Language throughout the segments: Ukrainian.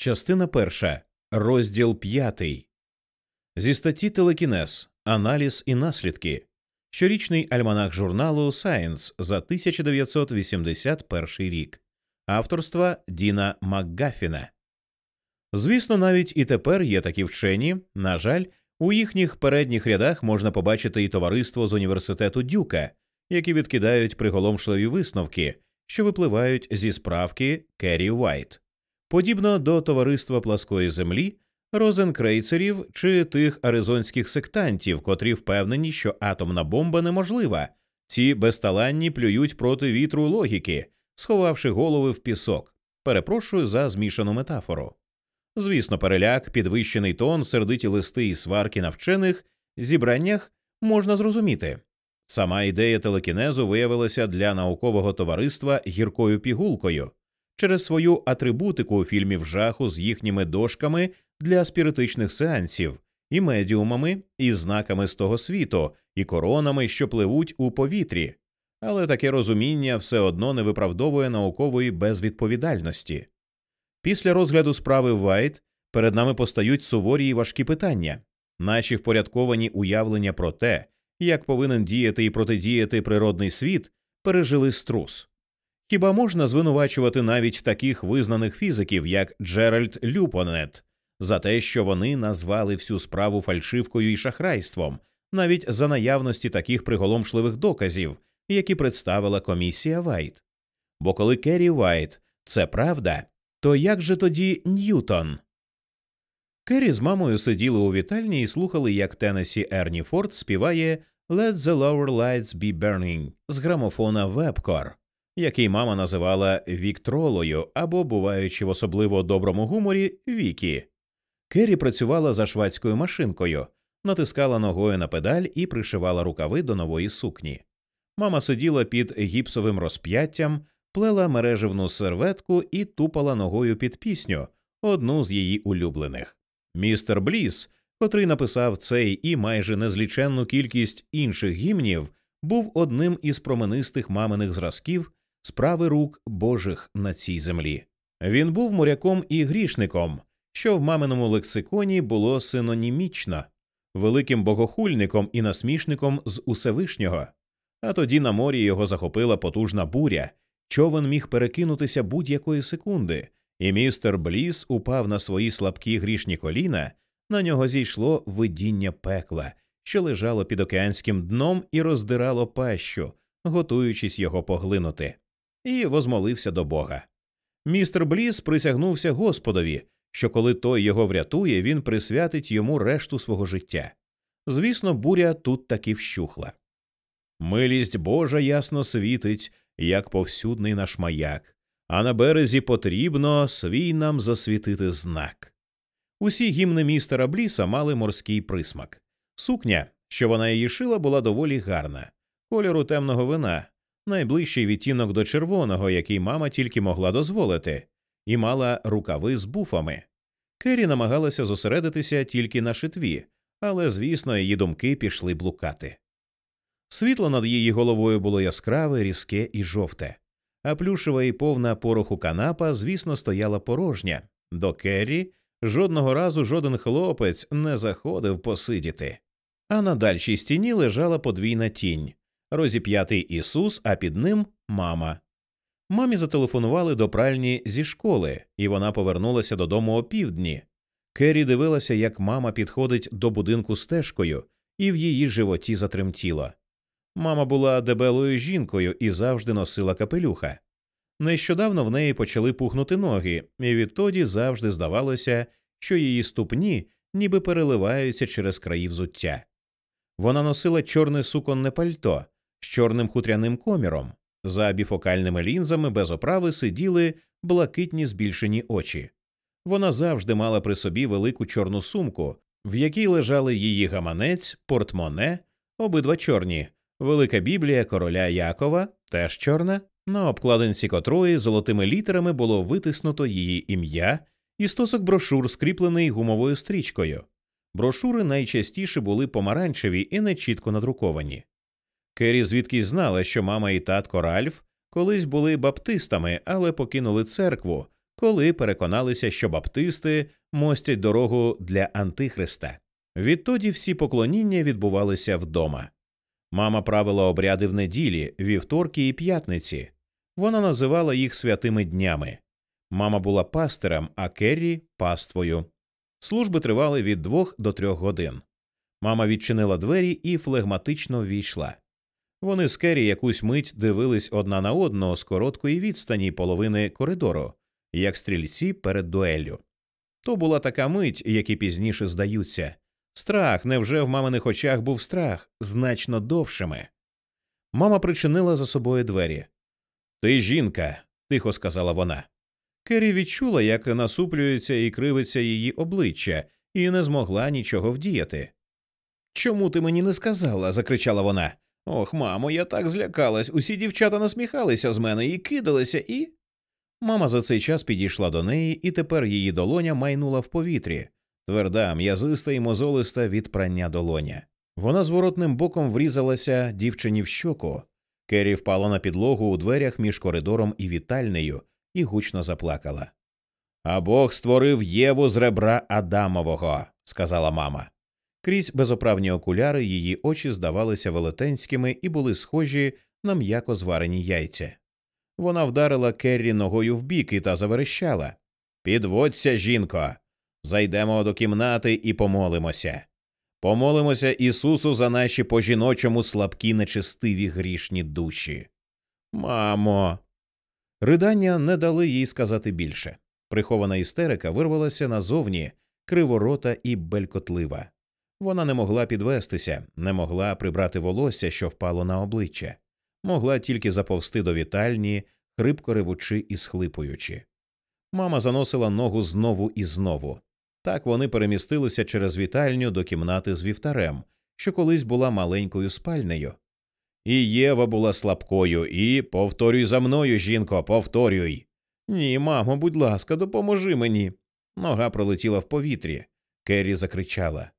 Частина перша. Розділ п'ятий. Зі статті Телекінез. Аналіз і наслідки. Щорічний альманах журналу Science за 1981 рік. Авторства Діна Макгафіна. Звісно, навіть і тепер є такі вчені. На жаль, у їхніх передніх рядах можна побачити і товариство з університету Дюка, які відкидають приголомшливі висновки, що випливають зі справки Керрі Уайт. Подібно до товариства пласкої землі, розенкрейцерів чи тих аризонських сектантів, котрі впевнені, що атомна бомба неможлива, ці безталанні плюють проти вітру логіки, сховавши голови в пісок. Перепрошую за змішану метафору. Звісно, переляк, підвищений тон, сердиті листи і сварки на вчених зібраннях можна зрозуміти. Сама ідея телекінезу виявилася для наукового товариства гіркою пігулкою через свою атрибутику фільмів жаху з їхніми дошками для спіритичних сеансів, і медіумами, і знаками з того світу, і коронами, що пливуть у повітрі. Але таке розуміння все одно не виправдовує наукової безвідповідальності. Після розгляду справи Вайт перед нами постають суворі й важкі питання, наші впорядковані уявлення про те, як повинен діяти і протидіяти природний світ, пережили струс. Хіба можна звинувачувати навіть таких визнаних фізиків, як Джеральд Люпонет, за те, що вони назвали всю справу фальшивкою і шахрайством, навіть за наявності таких приголомшливих доказів, які представила комісія Вайт? Бо коли Керрі Вайт це правда, то як же тоді Ньютон? Керрі з мамою сиділи у вітальні і слухали, як Теннесі Ерні Форд співає «Let the lower lights be burning» з грамофона Вебкор, який мама називала Віктролою або, буваючи в особливо доброму гуморі, Вікі. Керрі працювала за швадською машинкою, натискала ногою на педаль і пришивала рукави до нової сукні. Мама сиділа під гіпсовим розп'яттям, плела мереживну серветку і тупала ногою під пісню, одну з її улюблених. Містер Бліс, котрий написав цей і майже незліченну кількість інших гімнів, був одним із променистих маминих зразків справи рук Божих на цій землі. Він був моряком і грішником, що в маминому лексиконі було синонімічно, великим богохульником і насмішником з Усевишнього. А тоді на морі його захопила потужна буря, човен міг перекинутися будь-якої секунди, і містер Бліс упав на свої слабкі грішні коліна, на нього зійшло видіння пекла, що лежало під океанським дном і роздирало пащу, готуючись його поглинути, і возмолився до Бога. Містер Бліс присягнувся Господові, що коли той його врятує, він присвятить йому решту свого життя. Звісно, буря тут таки вщухла. Милість Божа ясно світить, як повсюдний наш маяк, а на березі потрібно свій нам засвітити знак. Усі гімни містера Бліса мали морський присмак. Сукня, що вона її шила, була доволі гарна, кольору темного вина, найближчий відтінок до червоного, який мама тільки могла дозволити, і мала рукави з буфами. Керрі намагалася зосередитися тільки на шитві, але, звісно, її думки пішли блукати. Світло над її головою було яскраве, різке і жовте, а плюшева і повна пороху канапа, звісно, стояла порожня. До Керрі жодного разу жоден хлопець не заходив посидіти. А на дальшій стіні лежала подвійна тінь розіп'ятий Ісус, а під ним мама. Мамі зателефонували до пральні зі школи, і вона повернулася додому о півдні. Керрі дивилася, як мама підходить до будинку стежкою, і в її животі затремтіло. Мама була дебелою жінкою і завжди носила капелюха. Нещодавно в неї почали пухнути ноги, і відтоді завжди здавалося, що її ступні ніби переливаються через краї взуття. Вона носила чорне суконне пальто з чорним хутряним коміром. За біфокальними лінзами без оправи сиділи блакитні збільшені очі. Вона завжди мала при собі велику чорну сумку, в якій лежали її гаманець, портмоне, обидва чорні, велика біблія короля Якова, теж чорна, на обкладинці котрої золотими літерами було витиснуто її ім'я і стосок брошур, скріплений гумовою стрічкою. Брошури найчастіше були помаранчеві і нечітко надруковані. Керрі звідкись знала, що мама і татко Ральф колись були баптистами, але покинули церкву, коли переконалися, що баптисти мостять дорогу для Антихриста. Відтоді всі поклоніння відбувалися вдома. Мама правила обряди в неділі, вівторки і п'ятниці. Вона називала їх святими днями. Мама була пастирем, а Керрі паствою. Служби тривали від двох до трьох годин. Мама відчинила двері і флегматично ввійшла. Вони з Керрі якусь мить дивились одна на одного з короткої відстані половини коридору, як стрільці перед дуеллю. То була така мить, які пізніше здаються. Страх, невже в маминих очах був страх значно довшими. Мама причинила за собою двері. Ти жінка, тихо сказала вона. Керрі відчула, як насуплюється і кривиться її обличчя, і не змогла нічого вдіяти. Чому ти мені не сказала? закричала вона. Ох, мамо, я так злякалась. Усі дівчата насміхалися з мене і кидалися, і. Мама за цей час підійшла до неї, і тепер її долоня майнула в повітрі, тверда, м'язиста і мозолиста від прання долоня. Вона зворотним боком врізалася дівчині в щоку. Керрі впала на підлогу у дверях між коридором і вітальнею і гучно заплакала. А Бог створив Єву з ребра Адамового, сказала мама. Крізь безоправні окуляри її очі здавалися велетенськими і були схожі на м'яко зварені яйця. Вона вдарила Керрі ногою в бік і та заверещала Підводься, жінко, зайдемо до кімнати і помолимося. Помолимося Ісусу за наші по жіночому слабкі нечестиві грішні душі. Мамо. Ридання не дали їй сказати більше. Прихована істерика вирвалася назовні, криворота і белькотлива. Вона не могла підвестися, не могла прибрати волосся, що впало на обличчя, могла тільки заповзти до вітальні, хрипко ревучи і схлипуючи. Мама заносила ногу знову і знову. Так вони перемістилися через вітальню до кімнати з вівтарем, що колись була маленькою спальнею. І Єва була слабкою, і повторюй за мною, жінко, повторюй. Ні, мамо, будь ласка, допоможи мені. Нога пролетіла в повітрі. Керрі закричала.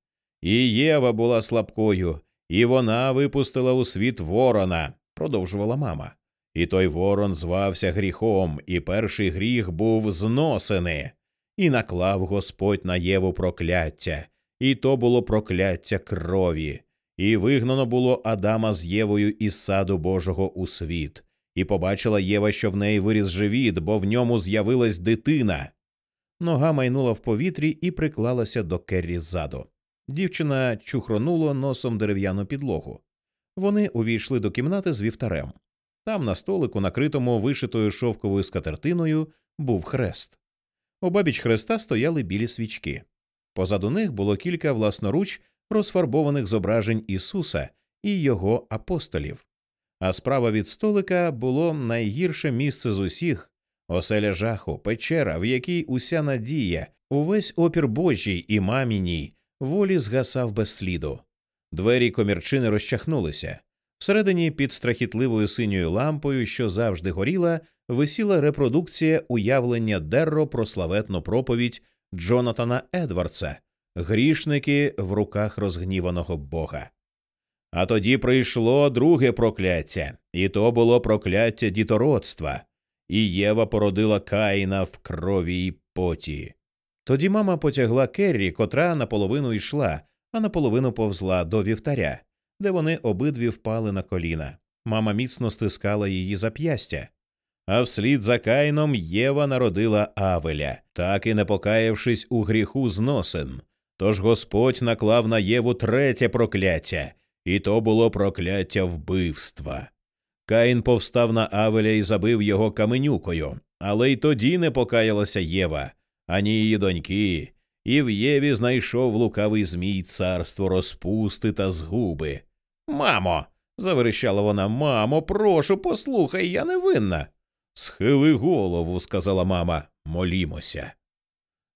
І Єва була слабкою, і вона випустила у світ ворона, продовжувала мама. І той ворон звався гріхом, і перший гріх був зносений, і наклав Господь на Єву прокляття, і то було прокляття крові, і вигнано було Адама з Євою із саду Божого у світ, і побачила Єва, що в неї виріс живіт, бо в ньому з'явилась дитина. Нога майнула в повітрі і приклалася до Керрі ззаду. Дівчина чухронула носом дерев'яну підлогу. Вони увійшли до кімнати з вівтарем. Там, на столику, накритому вишитою шовковою скатертиною, був хрест. Обабіч хреста стояли білі свічки. Позаду них було кілька власноруч розфарбованих зображень Ісуса і його апостолів. А справа від столика було найгірше місце з усіх оселя жаху, печера, в якій уся надія, увесь опір Божій і маміній волі згасав без сліду. Двері комірчини розчахнулися. Всередині під страхітливою синьою лампою, що завжди горіла, висіла репродукція уявлення Дерро про славетну проповідь Джонатана Едвардса Грішники в руках розгніваного Бога. А тоді прийшло друге прокляття, і то було прокляття дітородства, і Єва породила Каїна в крові й поті. Тоді мама потягла Керрі, котра наполовину йшла, а наполовину повзла до вівтаря, де вони обидві впали на коліна. Мама міцно стискала її зап'ястя. А вслід за Кайном Єва народила Авеля, так і не покаявшись у гріху зносин. Тож Господь наклав на Єву третє прокляття, і то було прокляття вбивства. Каїн повстав на Авеля і забив його каменюкою, але й тоді не покаялася Єва ані її доньки, і в Єві знайшов лукавий змій царство розпусти та згуби. Мамо. заверещала вона. Мамо, прошу, послухай, я не винна. Схили голову, сказала мама. Молімося.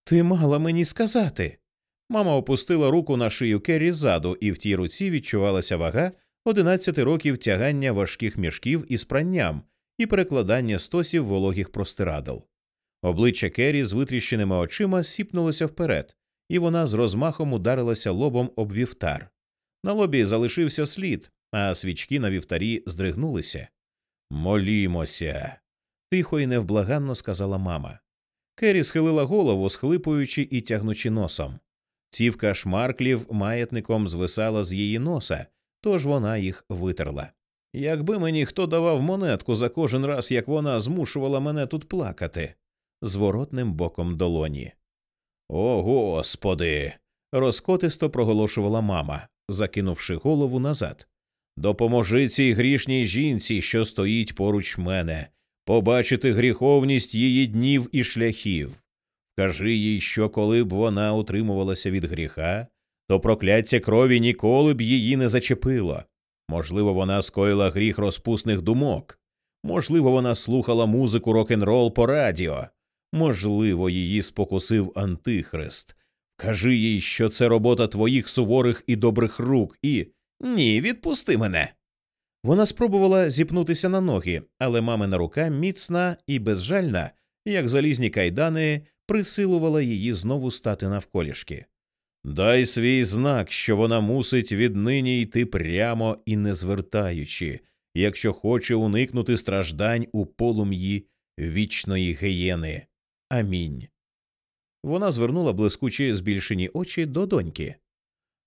Ти мала мені сказати. Мама опустила руку на шию Керрі ззаду, і в тій руці відчувалася вага одинадцяти років тягання важких мішків із пранням і перекладання стосів вологих простирадл. Обличчя Керрі з витріщеними очима сіпнулося вперед, і вона з розмахом ударилася лобом об вівтар. На лобі залишився слід, а свічки на вівтарі здригнулися. Молімося. тихо і невблаганно сказала мама. Кері схилила голову, схлипуючи і тягнучи носом. Цівка шмарклів маятником звисала з її носа, тож вона їх витерла. Якби мені хто давав монетку за кожен раз, як вона змушувала мене тут плакати, зворотним боком долоні. О, господи. розкотисто проголошувала мама, закинувши голову назад. Допоможи цій грішній жінці, що стоїть поруч мене, побачити гріховність її днів і шляхів. Кажи їй, що коли б вона утримувалася від гріха, то прокляття крові ніколи б її не зачепило. Можливо, вона скоїла гріх розпусних думок, можливо, вона слухала музику рок н рол по радіо, можливо, її спокусив Антихрист. Кажи їй, що це робота твоїх суворих і добрих рук, і ні, відпусти мене. Вона спробувала зіпнутися на ноги, але мамина рука міцна і безжальна, як залізні кайдани, присилувала її знову стати навколішки. Дай свій знак, що вона мусить віднині йти прямо і не звертаючи, якщо хоче уникнути страждань у полум'ї вічної гієни. Амінь. Вона звернула блискучі збільшені очі до доньки.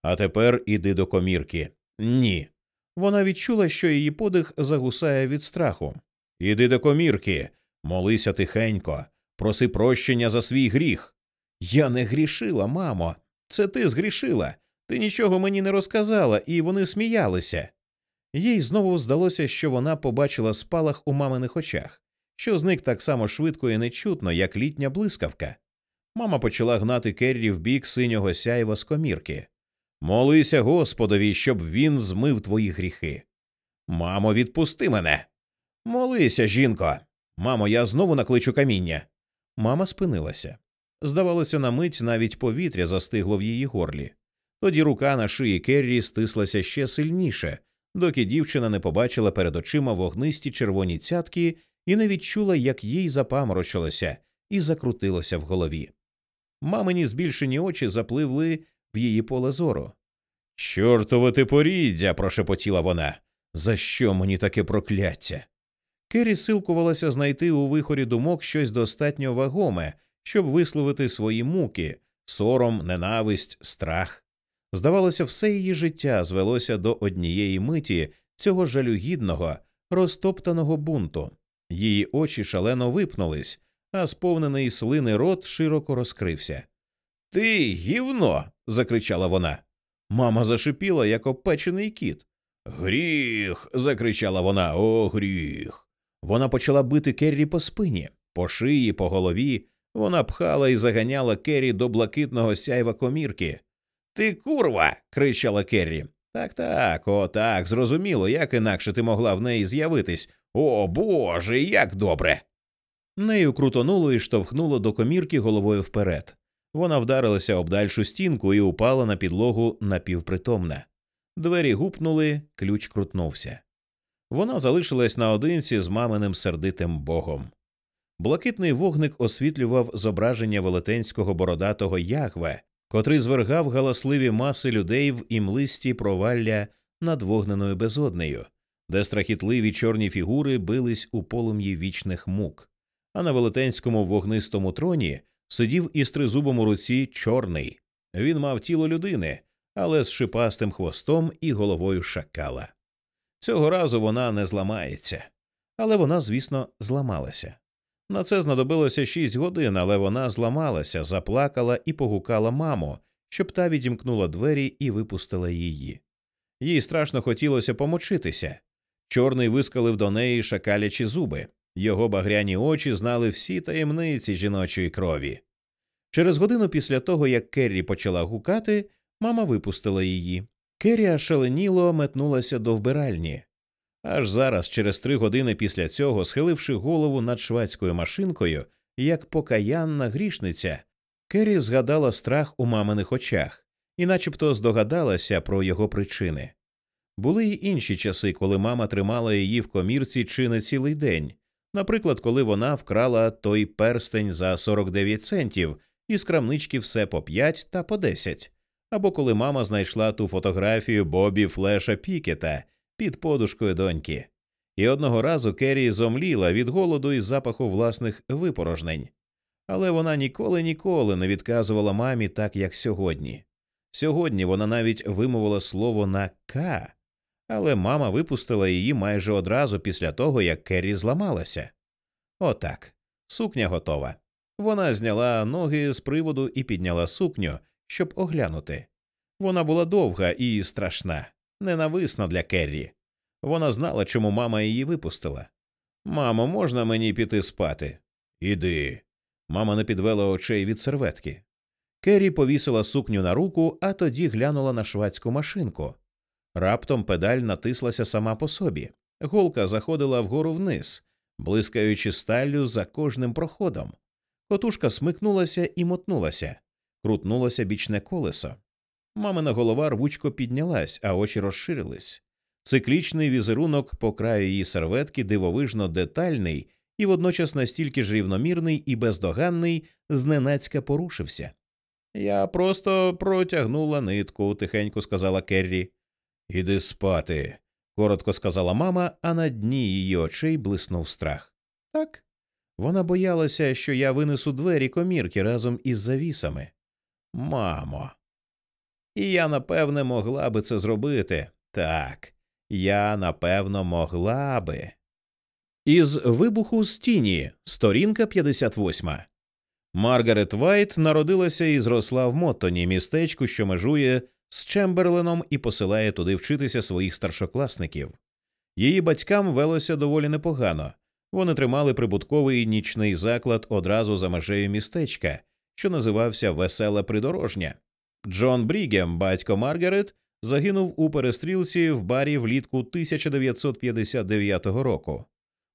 А тепер іди до комірки. Ні. Вона відчула, що її подих загусає від страху. Іди до комірки, молися тихенько, проси прощення за свій гріх. Я не грішила, мамо. Це ти згрішила. Ти нічого мені не розказала, і вони сміялися. Їй знову здалося, що вона побачила спалах у маминих очах, що зник так само швидко і нечутно, як літня блискавка. Мама почала гнати Керрі в бік синього сяйва з комірки. Молися Господові, щоб він змив твої гріхи. Мамо, відпусти мене. Молися, жінко. Мамо, я знову накличу каміння. Мама спинилася. Здавалося, на мить навіть повітря застигло в її горлі. Тоді рука на шиї Керрі стислася ще сильніше, доки дівчина не побачила перед очима вогнисті червоні цятки і не відчула, як їй запаморочилося і закрутилося в голові. Мамині збільшені очі запливли в її поле зору. Чортове ти поріддя, прошепотіла вона. За що мені таке прокляття? Керрі силкувалася знайти у вихорі думок щось достатньо вагоме, щоб висловити свої муки, сором, ненависть, страх. Здавалося, все її життя звелося до однієї миті цього жалюгідного, розтоптаного бунту. Її очі шалено випнулись, а сповнений слини рот широко розкрився. Ти гівно. закричала вона. Мама зашипіла, як опечений кіт. Гріх. закричала вона. О, гріх. Вона почала бити Керрі по спині, по шиї, по голові. Вона пхала і заганяла Керрі до блакитного сяйва комірки. Ти курва. кричала Керрі. Так, так, о, так, зрозуміло, як інакше ти могла в неї з'явитись. О Боже, як добре. Нею крутонуло і штовхнуло до комірки головою вперед. Вона вдарилася об дальшу стінку і упала на підлогу напівпритомна. Двері гупнули, ключ крутнувся. Вона залишилась наодинці з маминим сердитим богом. Блакитний вогник освітлював зображення велетенського бородатого ягве, котрий звергав галасливі маси людей в імлисті провалля над вогненою безоднею, де страхітливі чорні фігури бились у полум'ї вічних мук, а на велетенському вогнистому троні сидів із тризубом у руці чорний. Він мав тіло людини, але з шипастим хвостом і головою шакала. Цього разу вона не зламається, але вона, звісно, зламалася. На це знадобилося шість годин, але вона зламалася, заплакала і погукала маму, щоб та відімкнула двері і випустила її. Їй страшно хотілося помочитися. Чорний вискалив до неї шакалячі зуби, його багряні очі знали всі таємниці жіночої крові. Через годину після того, як Керрі почала гукати, мама випустила її. Керрі шаленіло метнулася до вбиральні. Аж зараз, через три години після цього, схиливши голову над шведською машинкою, як покаянна грішниця, Керрі згадала страх у маминих очах і начебто здогадалася про його причини. Були й інші часи, коли мама тримала її в комірці чи не цілий день, наприклад, коли вона вкрала той перстень за 49 центів із крамнички все по 5 та по 10, або коли мама знайшла ту фотографію Бобі Флеша Пікета під подушкою доньки. І одного разу Керрі зомліла від голоду і запаху власних випорожнень. Але вона ніколи ніколи не відказувала мамі так, як сьогодні. Сьогодні вона навіть вимовила слово на К, але мама випустила її майже одразу після того, як Керрі зламалася. Отак, сукня готова. Вона зняла ноги з приводу і підняла сукню, щоб оглянути. Вона була довга і страшна, ненависна для Керрі. Вона знала, чому мама її випустила. Мамо, можна мені піти спати? Іди. Мама не підвела очей від серветки. Керрі повісила сукню на руку, а тоді глянула на швадську машинку. Раптом педаль натислася сама по собі. Голка заходила вгору вниз, блискаючи сталлю за кожним проходом. Котушка смикнулася і мотнулася, крутнулося бічне колесо. Мамина голова рвучко піднялась, а очі розширились. Циклічний візерунок по краю її серветки дивовижно детальний і водночас настільки ж рівномірний і бездоганний, зненацька порушився. Я просто протягнула нитку, тихенько сказала Керрі. Іди спати, коротко сказала мама, а на дні її очей блиснув страх. Так. Вона боялася, що я винесу двері комірки разом із завісами. Мамо. І я напевне могла би це зробити. Так, я напевно могла би. Із вибуху з тіні, сторінка 58. Маргарет Вайт народилася і зросла в Моттоні, містечку, що межує з Чемберленом і посилає туди вчитися своїх старшокласників. Її батькам велося доволі непогано. Вони тримали прибутковий нічний заклад одразу за межею містечка, що називався Весела Придорожня. Джон Брігем, батько Маргарет, загинув у перестрілці в барі влітку 1959 року.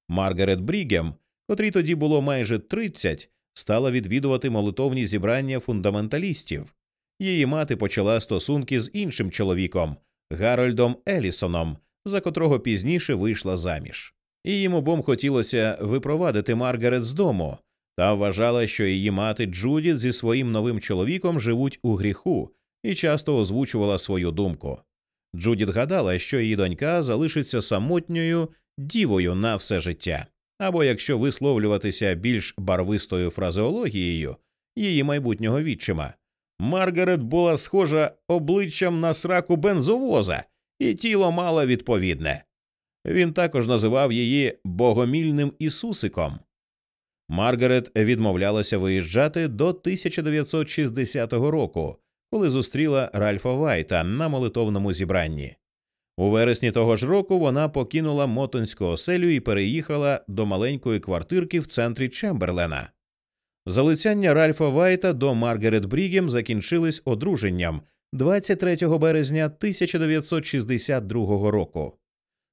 Маргарет Брігем, котрій тоді було майже 30, стала відвідувати молитовні зібрання фундаменталістів. Її мати почала стосунки з іншим чоловіком Гарольдом Елісоном, за котрого пізніше вийшла заміж. І їм обом хотілося випровадити Маргарет з дому, та вважала, що її мати Джудіт зі своїм новим чоловіком живуть у гріху і часто озвучувала свою думку. Джудіт гадала, що її донька залишиться самотньою дівою на все життя, або якщо висловлюватися більш барвистою фразеологією її майбутнього відчима. Маргарет була схожа обличчям на сраку бензовоза, і тіло мало відповідне. Він також називав її богомільним Ісусиком. Маргарет відмовлялася виїжджати до 1960 року, коли зустріла Ральфа Вайта на молитовному зібранні. У вересні того ж року вона покинула мотонську оселю і переїхала до маленької квартирки в центрі Чемберлена. Залицяння Ральфа Вайта до Маргарет Брігем закінчились одруженням 23 березня 1962 року.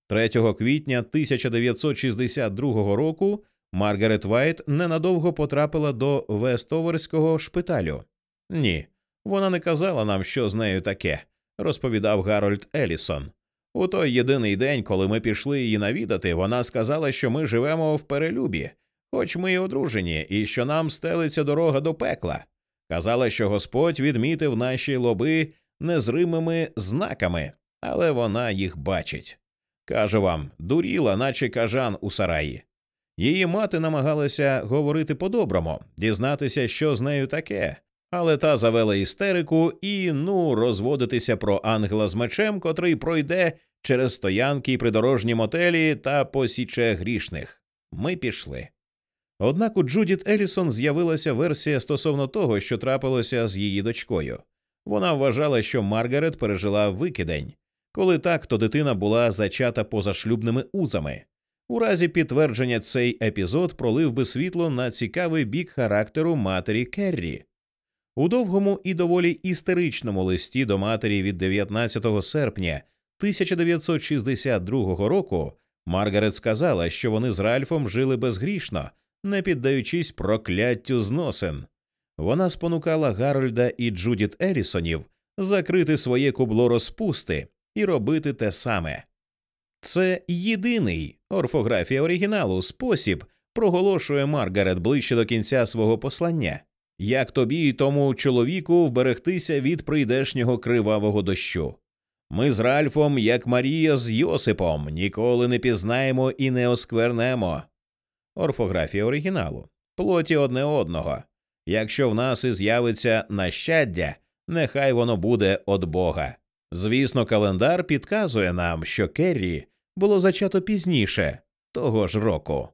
3 квітня 1962 року Маргарет Вайт ненадовго потрапила до Вестоверського шпиталю. Ні, вона не казала нам, що з нею таке, розповідав Гарольд Елісон. У той єдиний день, коли ми пішли її навідати, вона сказала, що ми живемо в перелюбі, хоч ми й одружені, і що нам стелиться дорога до пекла. Казала, що Господь відмітив наші лоби незримими знаками, але вона їх бачить. Кажу вам, дуріла, наче кажан у сараї. Її мати намагалася говорити по-доброму, дізнатися, що з нею таке, але та завела істерику і ну розводитися про ангела з мечем, котрий пройде через стоянки і придорожні мотелі та посіче грішних. Ми пішли. Однак у Джудіт Елісон з'явилася версія стосовно того, що трапилося з її дочкою. Вона вважала, що Маргарет пережила викидень. Коли так, то дитина була зачата позашлюбними узами. У разі підтвердження цей епізод пролив би світло на цікавий бік характеру матері Керрі. У довгому і доволі істеричному листі до матері від 19 серпня 1962 року Маргарет сказала, що вони з Ральфом жили безгрішно, не піддаючись прокляттю зносин. Вона спонукала Гарольда і Джудіт Елісонів закрити своє кубло розпусти і робити те саме. Це єдиний орфографія оригіналу спосіб, проголошує Маргарет ближче до кінця свого послання, як тобі і тому чоловіку вберегтися від прийдешнього кривавого дощу. Ми з Ральфом, як Марія з Йосипом, ніколи не пізнаємо і не осквернемо. Орфографія оригіналу плоті одне одного, Якщо в нас і з'явиться нащаддя, нехай воно буде од Бога. Звісно, календар підказує нам, що Керрі було зачато пізніше того ж року.